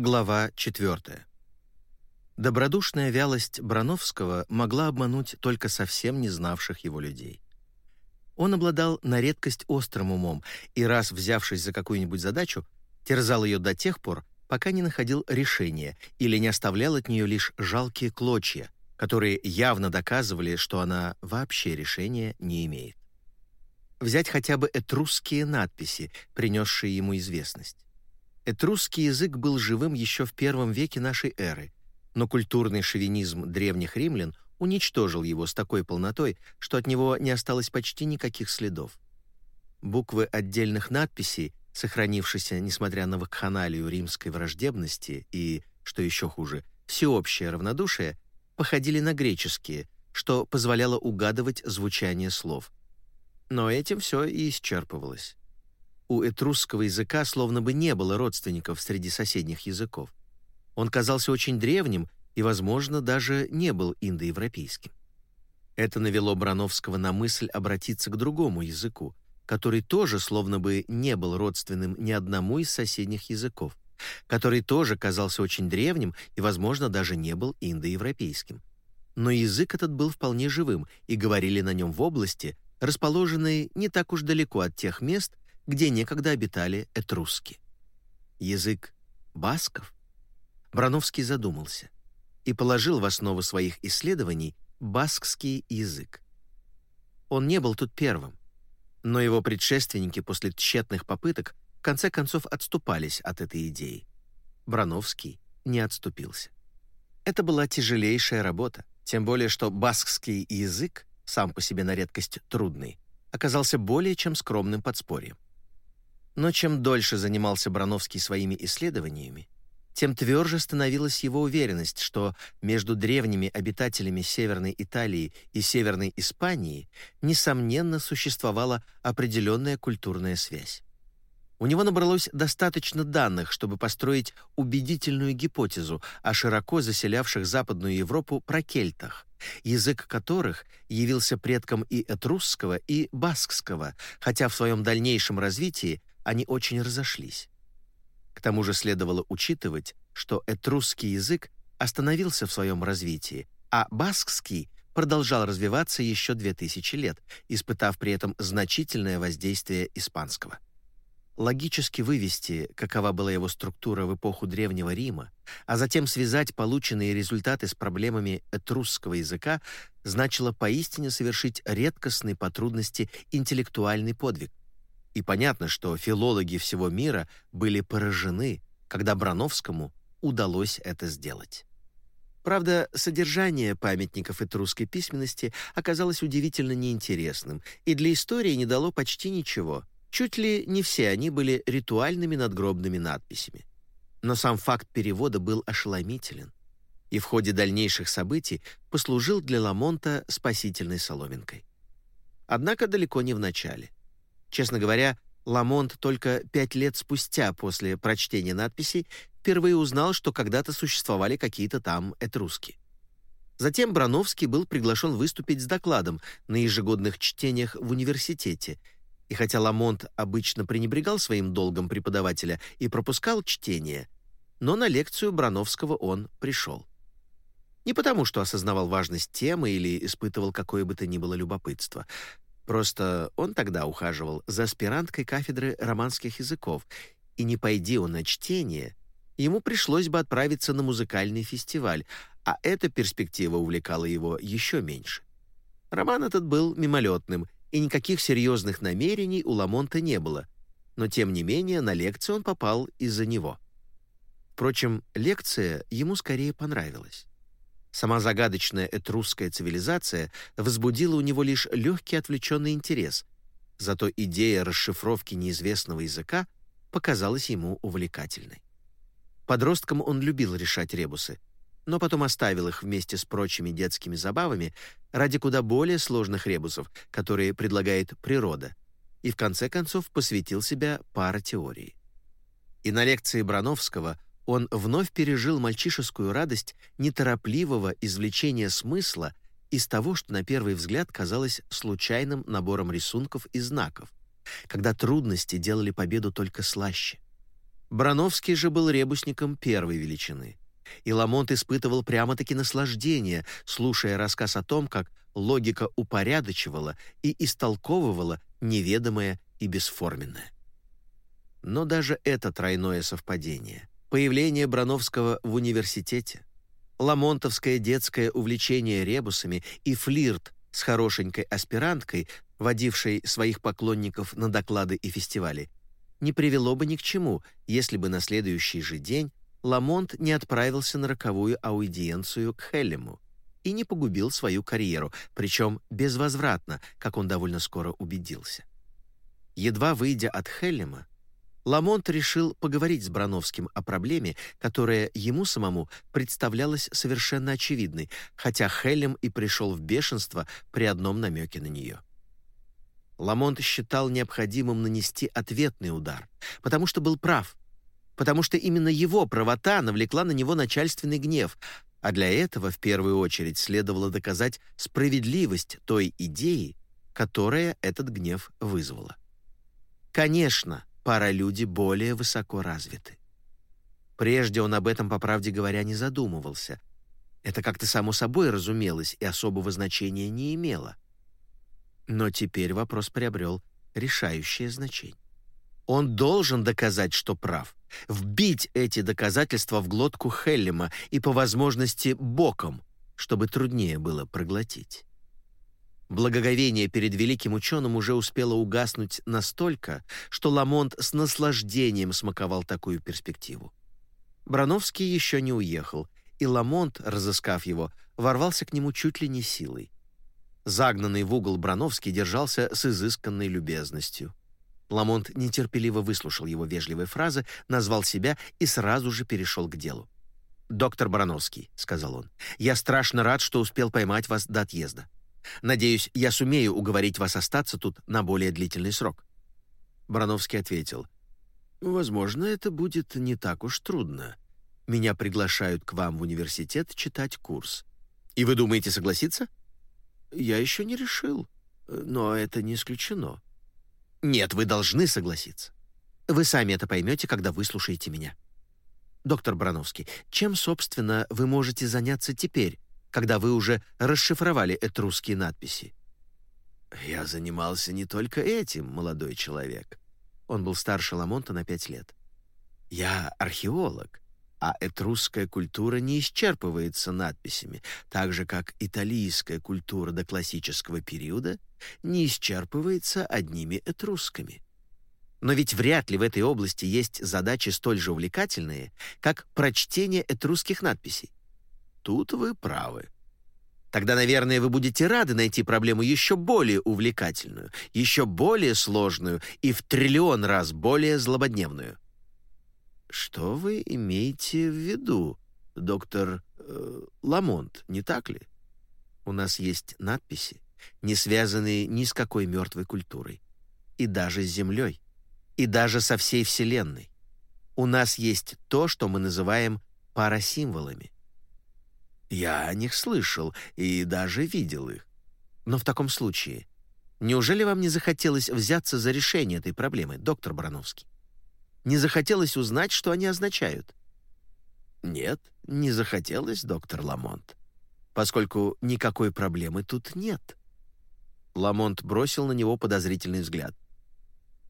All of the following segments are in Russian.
Глава 4. Добродушная вялость Брановского могла обмануть только совсем не знавших его людей. Он обладал на редкость острым умом и раз взявшись за какую-нибудь задачу, терзал ее до тех пор, пока не находил решения или не оставлял от нее лишь жалкие клочья, которые явно доказывали, что она вообще решения не имеет. Взять хотя бы этрусские надписи, принесшие ему известность. Этрусский язык был живым еще в первом веке нашей эры, но культурный шовинизм древних римлян уничтожил его с такой полнотой, что от него не осталось почти никаких следов. Буквы отдельных надписей, сохранившиеся, несмотря на вакханалию римской враждебности и, что еще хуже, всеобщее равнодушие, походили на греческие, что позволяло угадывать звучание слов. Но этим все и исчерпывалось у этрусского языка словно бы не было родственников среди соседних языков. Он казался очень древним и, возможно, даже не был индоевропейским. Это навело Брановского на мысль обратиться к другому языку, который тоже словно бы не был родственным ни одному из соседних языков, который тоже казался очень древним и, возможно, даже не был индоевропейским. Но язык этот был вполне живым, и говорили на нем в области, расположенной не так уж далеко от тех мест, где некогда обитали этруски. Язык басков? Брановский задумался и положил в основу своих исследований баскский язык. Он не был тут первым, но его предшественники после тщетных попыток в конце концов отступались от этой идеи. Брановский не отступился. Это была тяжелейшая работа, тем более что баскский язык, сам по себе на редкость трудный, оказался более чем скромным подспорьем. Но чем дольше занимался Брановский своими исследованиями, тем тверже становилась его уверенность, что между древними обитателями Северной Италии и Северной Испании несомненно существовала определенная культурная связь. У него набралось достаточно данных, чтобы построить убедительную гипотезу о широко заселявших Западную Европу прокельтах, язык которых явился предком и этрусского, и баскского, хотя в своем дальнейшем развитии они очень разошлись. К тому же следовало учитывать, что этрусский язык остановился в своем развитии, а баскский продолжал развиваться еще 2000 лет, испытав при этом значительное воздействие испанского. Логически вывести, какова была его структура в эпоху Древнего Рима, а затем связать полученные результаты с проблемами этрусского языка, значило поистине совершить редкостный по трудности интеллектуальный подвиг, и понятно, что филологи всего мира были поражены, когда Брановскому удалось это сделать. Правда, содержание памятников этрусской письменности оказалось удивительно неинтересным и для истории не дало почти ничего. Чуть ли не все они были ритуальными надгробными надписями. Но сам факт перевода был ошеломителен и в ходе дальнейших событий послужил для Ламонта спасительной соломинкой. Однако далеко не в начале. Честно говоря, Ламонт только пять лет спустя после прочтения надписей впервые узнал, что когда-то существовали какие-то там этруски. Затем Брановский был приглашен выступить с докладом на ежегодных чтениях в университете, и хотя Ламонт обычно пренебрегал своим долгом преподавателя и пропускал чтение, но на лекцию Брановского он пришел. Не потому, что осознавал важность темы или испытывал какое бы то ни было любопытство. Просто он тогда ухаживал за аспиранткой кафедры романских языков, и не пойди он на чтение, ему пришлось бы отправиться на музыкальный фестиваль, а эта перспектива увлекала его еще меньше. Роман этот был мимолетным, и никаких серьезных намерений у Ламонта не было, но тем не менее на лекцию он попал из-за него. Впрочем, лекция ему скорее понравилась. Сама загадочная этрусская цивилизация возбудила у него лишь легкий отвлеченный интерес, зато идея расшифровки неизвестного языка показалась ему увлекательной. Подростком он любил решать ребусы, но потом оставил их вместе с прочими детскими забавами ради куда более сложных ребусов, которые предлагает природа, и в конце концов посвятил себя паратеории. И на лекции Брановского он вновь пережил мальчишескую радость неторопливого извлечения смысла из того, что на первый взгляд казалось случайным набором рисунков и знаков, когда трудности делали победу только слаще. Брановский же был ребусником первой величины. И Ламонт испытывал прямо-таки наслаждение, слушая рассказ о том, как логика упорядочивала и истолковывала неведомое и бесформенное. Но даже это тройное совпадение, появление Брановского в университете, ламонтовское детское увлечение ребусами и флирт с хорошенькой аспиранткой, водившей своих поклонников на доклады и фестивали, не привело бы ни к чему, если бы на следующий же день Ламонт не отправился на роковую аудиенцию к Хеллему и не погубил свою карьеру, причем безвозвратно, как он довольно скоро убедился. Едва выйдя от Хеллема, Ламонт решил поговорить с Брановским о проблеме, которая ему самому представлялась совершенно очевидной, хотя Хеллем и пришел в бешенство при одном намеке на нее. Ламонт считал необходимым нанести ответный удар, потому что был прав, потому что именно его правота навлекла на него начальственный гнев, а для этого в первую очередь следовало доказать справедливость той идеи, которая этот гнев вызвала. Конечно, паралюди более высоко развиты. Прежде он об этом, по правде говоря, не задумывался. Это как-то само собой разумелось и особого значения не имело. Но теперь вопрос приобрел решающее значение. Он должен доказать, что прав, вбить эти доказательства в глотку Хеллема и, по возможности, боком, чтобы труднее было проглотить. Благоговение перед великим ученым уже успело угаснуть настолько, что Ламонт с наслаждением смаковал такую перспективу. Брановский еще не уехал, и Ламонт, разыскав его, ворвался к нему чуть ли не силой. Загнанный в угол Брановский держался с изысканной любезностью. Ламонт нетерпеливо выслушал его вежливые фразы, назвал себя и сразу же перешел к делу. «Доктор Брановский», — сказал он, — «я страшно рад, что успел поймать вас до отъезда. Надеюсь, я сумею уговорить вас остаться тут на более длительный срок». Брановский ответил, «Возможно, это будет не так уж трудно. Меня приглашают к вам в университет читать курс. И вы думаете согласиться?» Я еще не решил, но это не исключено. Нет, вы должны согласиться. Вы сами это поймете, когда выслушаете меня. Доктор Брановский, чем, собственно, вы можете заняться теперь, когда вы уже расшифровали этрусские надписи? Я занимался не только этим, молодой человек. Он был старше Ламонта на пять лет. Я археолог а этрусская культура не исчерпывается надписями, так же как италийская культура до классического периода не исчерпывается одними этрусками. Но ведь вряд ли в этой области есть задачи столь же увлекательные, как прочтение этрусских надписей. Тут вы правы. Тогда, наверное, вы будете рады найти проблему еще более увлекательную, еще более сложную и в триллион раз более злободневную — «Что вы имеете в виду, доктор э, Ламонт, не так ли? У нас есть надписи, не связанные ни с какой мертвой культурой, и даже с Землей, и даже со всей Вселенной. У нас есть то, что мы называем парасимволами. Я о них слышал и даже видел их. Но в таком случае, неужели вам не захотелось взяться за решение этой проблемы, доктор Барановский? Не захотелось узнать, что они означают. Нет, не захотелось, доктор Ламонт, поскольку никакой проблемы тут нет. Ламонт бросил на него подозрительный взгляд.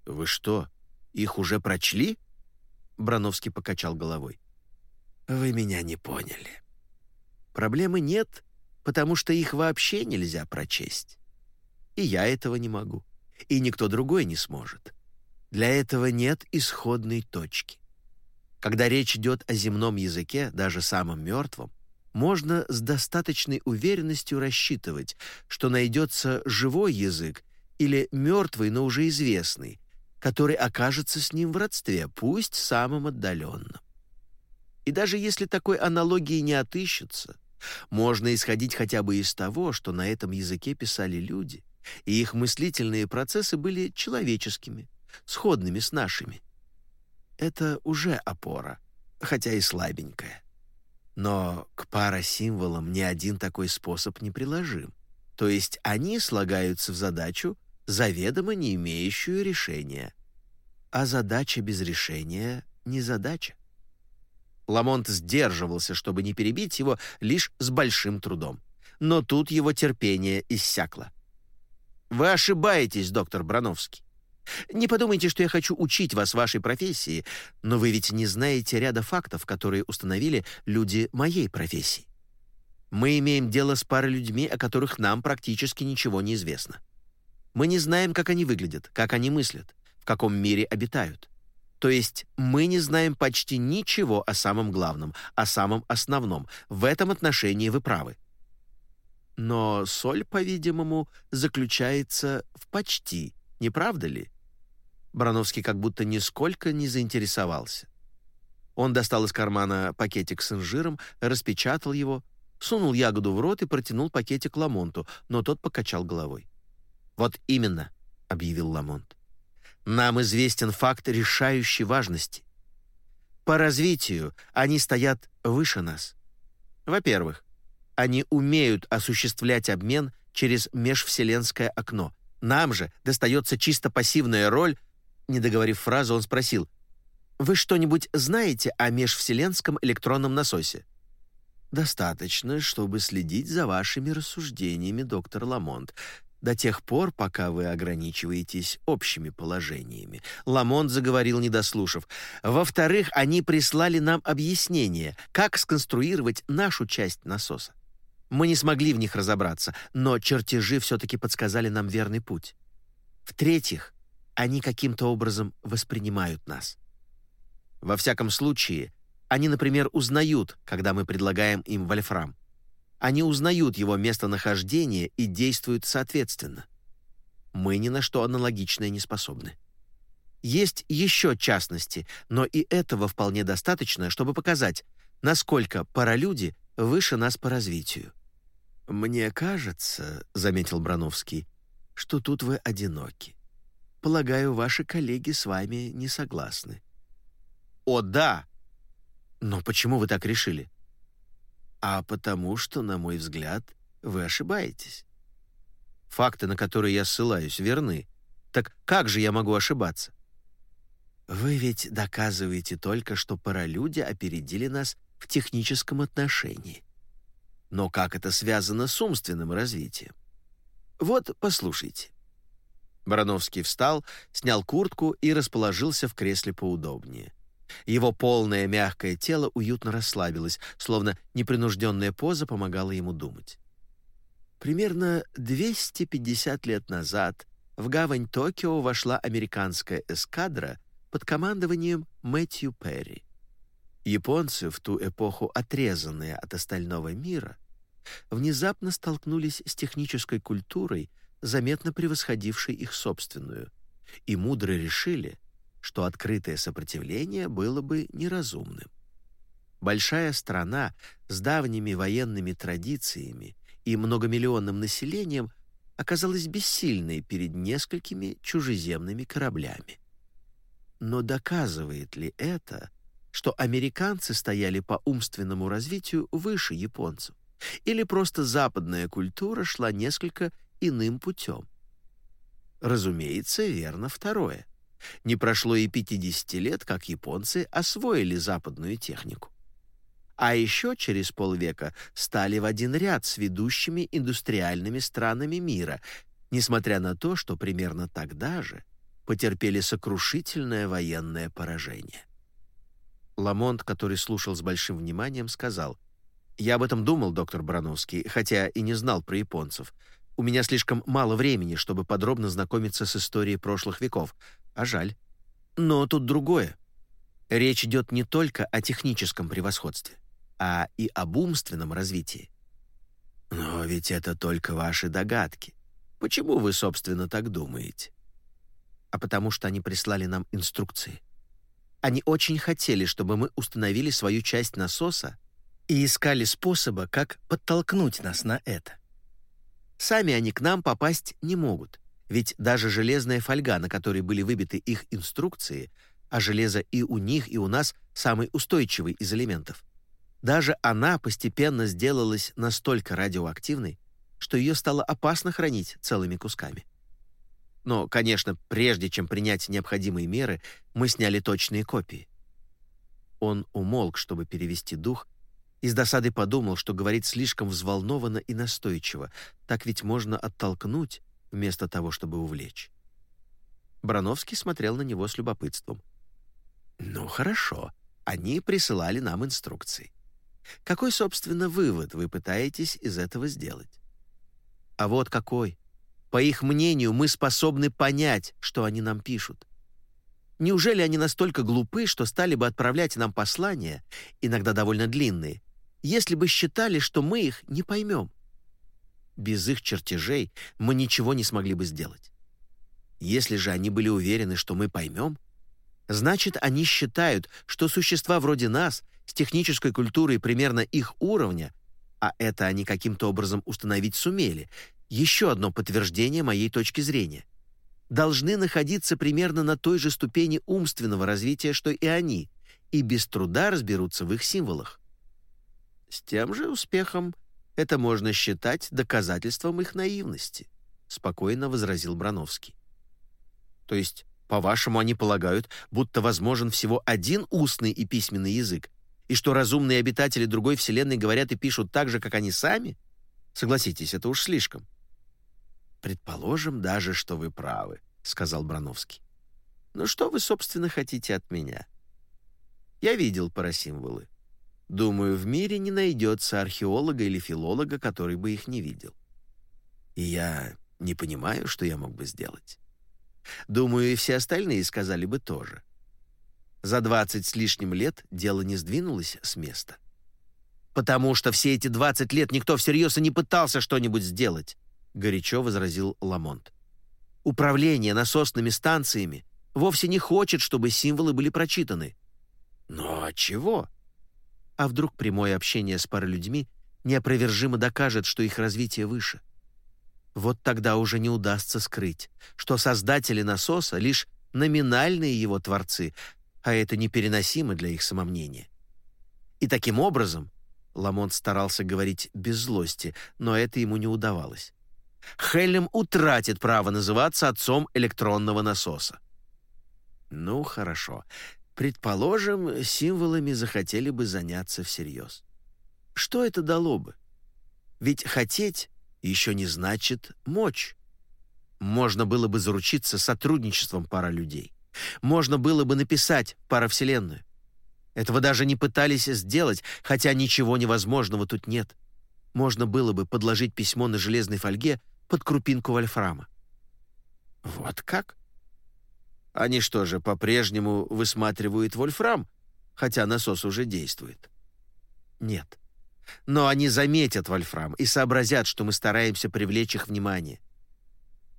Вы что, их уже прочли? Брановский покачал головой. Вы меня не поняли. Проблемы нет, потому что их вообще нельзя прочесть. И я этого не могу, и никто другой не сможет. Для этого нет исходной точки. Когда речь идет о земном языке, даже самом мертвом, можно с достаточной уверенностью рассчитывать, что найдется живой язык или мертвый, но уже известный, который окажется с ним в родстве, пусть самым отдаленном. И даже если такой аналогии не отыщется, можно исходить хотя бы из того, что на этом языке писали люди, и их мыслительные процессы были человеческими, сходными с нашими. Это уже опора, хотя и слабенькая. Но к парасимволам ни один такой способ не приложим. То есть они слагаются в задачу, заведомо не имеющую решения. А задача без решения незадача. Ламонт сдерживался, чтобы не перебить его, лишь с большим трудом. Но тут его терпение иссякло. «Вы ошибаетесь, доктор Брановский. Не подумайте, что я хочу учить вас вашей профессии, но вы ведь не знаете ряда фактов, которые установили люди моей профессии. Мы имеем дело с парой людьми, о которых нам практически ничего не известно. Мы не знаем, как они выглядят, как они мыслят, в каком мире обитают. То есть мы не знаем почти ничего о самом главном, о самом основном. В этом отношении вы правы. Но соль, по-видимому, заключается в почти, не правда ли? Брановский как будто нисколько не заинтересовался. Он достал из кармана пакетик с инжиром, распечатал его, сунул ягоду в рот и протянул пакетик Ламонту, но тот покачал головой. «Вот именно», — объявил Ламонт. «Нам известен факт решающей важности. По развитию они стоят выше нас. Во-первых, они умеют осуществлять обмен через межвселенское окно. Нам же достается чисто пассивная роль не договорив фразу, он спросил, «Вы что-нибудь знаете о межвселенском электронном насосе?» «Достаточно, чтобы следить за вашими рассуждениями, доктор Ламонт, до тех пор, пока вы ограничиваетесь общими положениями». Ламонт заговорил, не дослушав. «Во-вторых, они прислали нам объяснение, как сконструировать нашу часть насоса. Мы не смогли в них разобраться, но чертежи все-таки подсказали нам верный путь. В-третьих, они каким-то образом воспринимают нас. Во всяком случае, они, например, узнают, когда мы предлагаем им вольфрам. Они узнают его местонахождение и действуют соответственно. Мы ни на что аналогичное не способны. Есть еще частности, но и этого вполне достаточно, чтобы показать, насколько паралюди выше нас по развитию. «Мне кажется, — заметил Брановский, — что тут вы одиноки. Полагаю, ваши коллеги с вами не согласны». «О, да!» «Но почему вы так решили?» «А потому что, на мой взгляд, вы ошибаетесь. Факты, на которые я ссылаюсь, верны. Так как же я могу ошибаться?» «Вы ведь доказываете только, что паралюди опередили нас в техническом отношении. Но как это связано с умственным развитием? Вот, послушайте. Барановский встал, снял куртку и расположился в кресле поудобнее. Его полное мягкое тело уютно расслабилось, словно непринужденная поза помогала ему думать. Примерно 250 лет назад в гавань Токио вошла американская эскадра под командованием Мэтью Перри. Японцы, в ту эпоху отрезанные от остального мира, внезапно столкнулись с технической культурой, заметно превосходившей их собственную, и мудро решили, что открытое сопротивление было бы неразумным. Большая страна с давними военными традициями и многомиллионным населением оказалась бессильной перед несколькими чужеземными кораблями. Но доказывает ли это, что американцы стояли по умственному развитию выше японцев? Или просто западная культура шла несколько иным путем. Разумеется, верно второе. Не прошло и 50 лет, как японцы освоили западную технику. А еще через полвека стали в один ряд с ведущими индустриальными странами мира, несмотря на то, что примерно тогда же потерпели сокрушительное военное поражение. Ламонт, который слушал с большим вниманием, сказал, «Я об этом думал, доктор Брановский, хотя и не знал про японцев. У меня слишком мало времени, чтобы подробно знакомиться с историей прошлых веков, а жаль. Но тут другое. Речь идет не только о техническом превосходстве, а и об умственном развитии. Но ведь это только ваши догадки. Почему вы, собственно, так думаете? А потому что они прислали нам инструкции. Они очень хотели, чтобы мы установили свою часть насоса и искали способа, как подтолкнуть нас на это. Сами они к нам попасть не могут, ведь даже железная фольга, на которой были выбиты их инструкции, а железо и у них, и у нас самый устойчивый из элементов, даже она постепенно сделалась настолько радиоактивной, что ее стало опасно хранить целыми кусками. Но, конечно, прежде чем принять необходимые меры, мы сняли точные копии. Он умолк, чтобы перевести дух, и с досадой подумал, что говорит слишком взволнованно и настойчиво. Так ведь можно оттолкнуть, вместо того, чтобы увлечь. Брановский смотрел на него с любопытством. «Ну, хорошо. Они присылали нам инструкции. Какой, собственно, вывод вы пытаетесь из этого сделать?» «А вот какой. По их мнению, мы способны понять, что они нам пишут. Неужели они настолько глупы, что стали бы отправлять нам послания, иногда довольно длинные, если бы считали, что мы их не поймем? Без их чертежей мы ничего не смогли бы сделать. Если же они были уверены, что мы поймем, значит, они считают, что существа вроде нас, с технической культурой примерно их уровня, а это они каким-то образом установить сумели, еще одно подтверждение моей точки зрения — должны находиться примерно на той же ступени умственного развития, что и они, и без труда разберутся в их символах. С тем же успехом это можно считать доказательством их наивности, спокойно возразил Брановский. То есть, по-вашему, они полагают, будто возможен всего один устный и письменный язык, и что разумные обитатели другой вселенной говорят и пишут так же, как они сами? Согласитесь, это уж слишком. «Предположим даже, что вы правы», — сказал Брановский. «Но что вы, собственно, хотите от меня?» «Я видел парасимволы. Думаю, в мире не найдется археолога или филолога, который бы их не видел. И я не понимаю, что я мог бы сделать. Думаю, и все остальные сказали бы тоже. За двадцать с лишним лет дело не сдвинулось с места. Потому что все эти двадцать лет никто всерьез и не пытался что-нибудь сделать горячо возразил Ламонт. Управление насосными станциями вовсе не хочет, чтобы символы были прочитаны. Но от чего? А вдруг прямое общение с паралюдьми неопровержимо докажет, что их развитие выше? Вот тогда уже не удастся скрыть, что создатели насоса лишь номинальные его творцы, а это непереносимо для их самомнения. И таким образом, Ламонт старался говорить без злости, но это ему не удавалось. Хеллем утратит право называться отцом электронного насоса. Ну, хорошо. Предположим, символами захотели бы заняться всерьез. Что это дало бы? Ведь хотеть еще не значит мочь. Можно было бы заручиться сотрудничеством пара людей. Можно было бы написать паравселенную. Этого даже не пытались сделать, хотя ничего невозможного тут нет. Можно было бы подложить письмо на железной фольге под крупинку вольфрама. Вот как? Они что же, по-прежнему высматривают вольфрам, хотя насос уже действует? Нет. Но они заметят вольфрам и сообразят, что мы стараемся привлечь их внимание.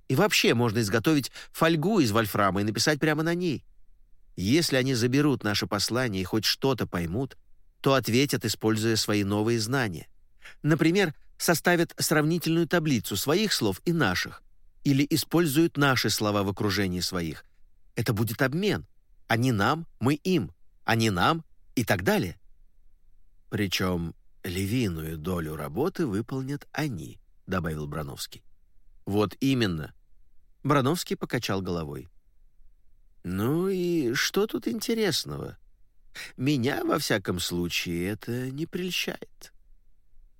И вообще можно изготовить фольгу из вольфрама и написать прямо на ней. Если они заберут наше послание и хоть что-то поймут, то ответят, используя свои новые знания. Например, составят сравнительную таблицу своих слов и наших, или используют наши слова в окружении своих. Это будет обмен. Они нам, мы им. Они нам и так далее. Причем львиную долю работы выполнят они, добавил Брановский. Вот именно. Брановский покачал головой. Ну и что тут интересного? Меня, во всяком случае, это не прельщает.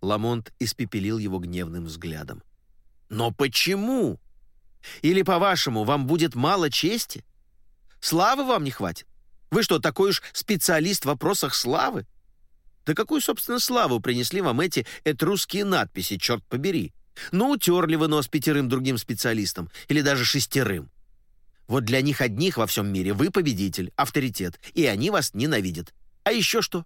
Ламонт испепелил его гневным взглядом. «Но почему? Или, по-вашему, вам будет мало чести? Славы вам не хватит? Вы что, такой уж специалист в вопросах славы? Да какую, собственно, славу принесли вам эти этрусские надписи, черт побери? Ну, утерли вы нос пятерым другим специалистам, или даже шестерым. Вот для них одних во всем мире вы победитель, авторитет, и они вас ненавидят. А еще что?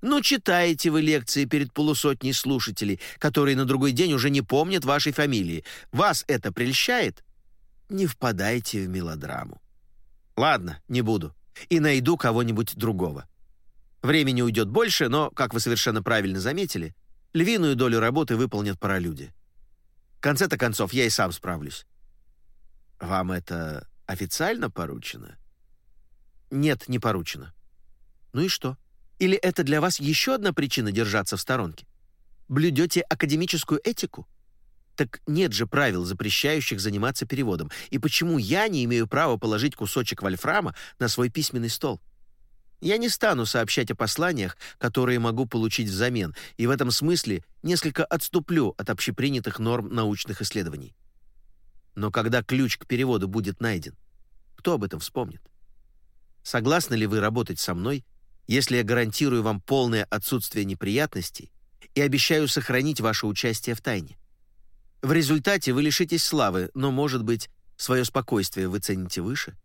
Ну, читаете вы лекции перед полусотней слушателей, которые на другой день уже не помнят вашей фамилии. Вас это прельщает? Не впадайте в мелодраму. Ладно, не буду. И найду кого-нибудь другого. Времени уйдет больше, но, как вы совершенно правильно заметили, львиную долю работы выполнят паралюди. В конце-то концов, я и сам справлюсь. Вам это официально поручено? Нет, не поручено. Ну и что? Или это для вас еще одна причина держаться в сторонке? Блюдете академическую этику? Так нет же правил, запрещающих заниматься переводом. И почему я не имею права положить кусочек вольфрама на свой письменный стол? Я не стану сообщать о посланиях, которые могу получить взамен, и в этом смысле несколько отступлю от общепринятых норм научных исследований. Но когда ключ к переводу будет найден, кто об этом вспомнит? Согласны ли вы работать со мной, если я гарантирую вам полное отсутствие неприятностей и обещаю сохранить ваше участие в тайне? В результате вы лишитесь славы, но, может быть, свое спокойствие вы цените выше?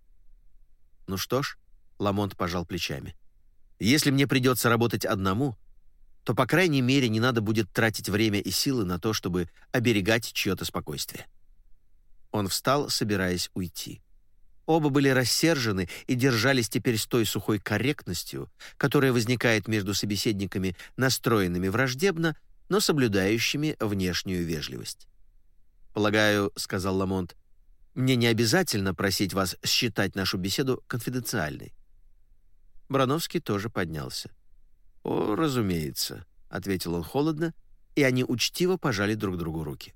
Ну что ж, Ламонт пожал плечами. Если мне придется работать одному, то, по крайней мере, не надо будет тратить время и силы на то, чтобы оберегать чье-то спокойствие. Он встал, собираясь уйти. Оба были рассержены и держались теперь с той сухой корректностью, которая возникает между собеседниками, настроенными враждебно, но соблюдающими внешнюю вежливость. «Полагаю», — сказал Ламонт, — «мне не обязательно просить вас считать нашу беседу конфиденциальной». Брановский тоже поднялся. «О, разумеется», — ответил он холодно, и они учтиво пожали друг другу руки.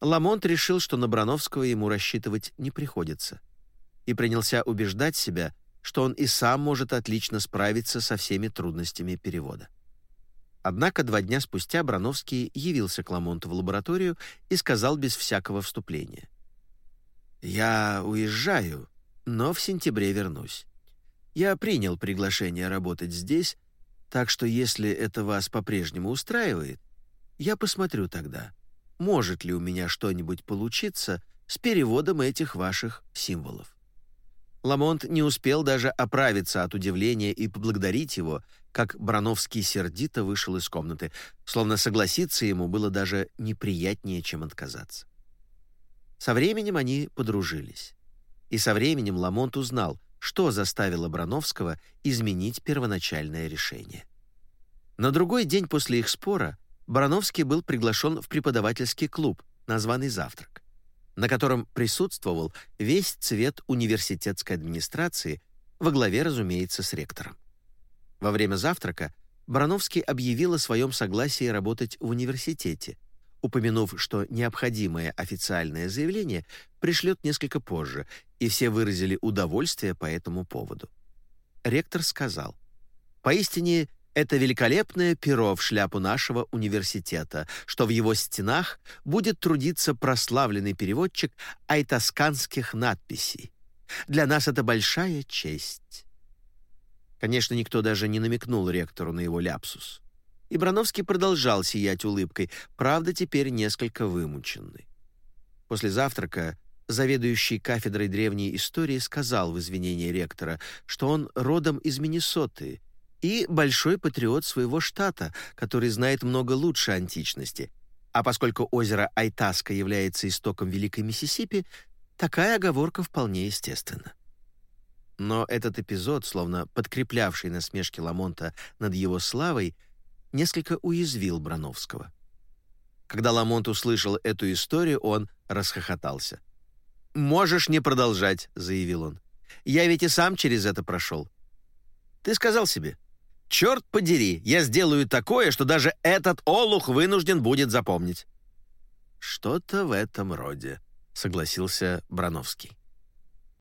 Ламонт решил, что на Брановского ему рассчитывать не приходится, и принялся убеждать себя, что он и сам может отлично справиться со всеми трудностями перевода. Однако два дня спустя Брановский явился к Ламонту в лабораторию и сказал без всякого вступления. «Я уезжаю, но в сентябре вернусь. Я принял приглашение работать здесь, так что если это вас по-прежнему устраивает, я посмотрю тогда, может ли у меня что-нибудь получиться с переводом этих ваших символов. Ламонт не успел даже оправиться от удивления и поблагодарить его, как Брановский сердито вышел из комнаты, словно согласиться ему было даже неприятнее, чем отказаться. Со временем они подружились. И со временем Ламонт узнал, что заставило Брановского изменить первоначальное решение. На другой день после их спора Брановский был приглашен в преподавательский клуб на званый завтрак, на котором присутствовал весь цвет университетской администрации во главе, разумеется, с ректором. Во время завтрака Брановский объявил о своем согласии работать в университете, упомянув, что необходимое официальное заявление пришлет несколько позже, и все выразили удовольствие по этому поводу. Ректор сказал, «Поистине, это великолепное перо в шляпу нашего университета, что в его стенах будет трудиться прославленный переводчик айтосканских надписей. Для нас это большая честь». Конечно, никто даже не намекнул ректору на его ляпсус. И Брановский продолжал сиять улыбкой, правда, теперь несколько вымученный. После завтрака заведующий кафедрой древней истории сказал в извинении ректора, что он родом из Миннесоты и большой патриот своего штата, который знает много лучше античности. А поскольку озеро Айтаска является истоком Великой Миссисипи, такая оговорка вполне естественна. Но этот эпизод, словно подкреплявший насмешки Ламонта над его славой, несколько уязвил Брановского. Когда Ламонт услышал эту историю, он расхохотался. «Можешь не продолжать», — заявил он. «Я ведь и сам через это прошел. Ты сказал себе, черт подери, я сделаю такое, что даже этот олух вынужден будет запомнить». «Что-то в этом роде», — согласился Брановский.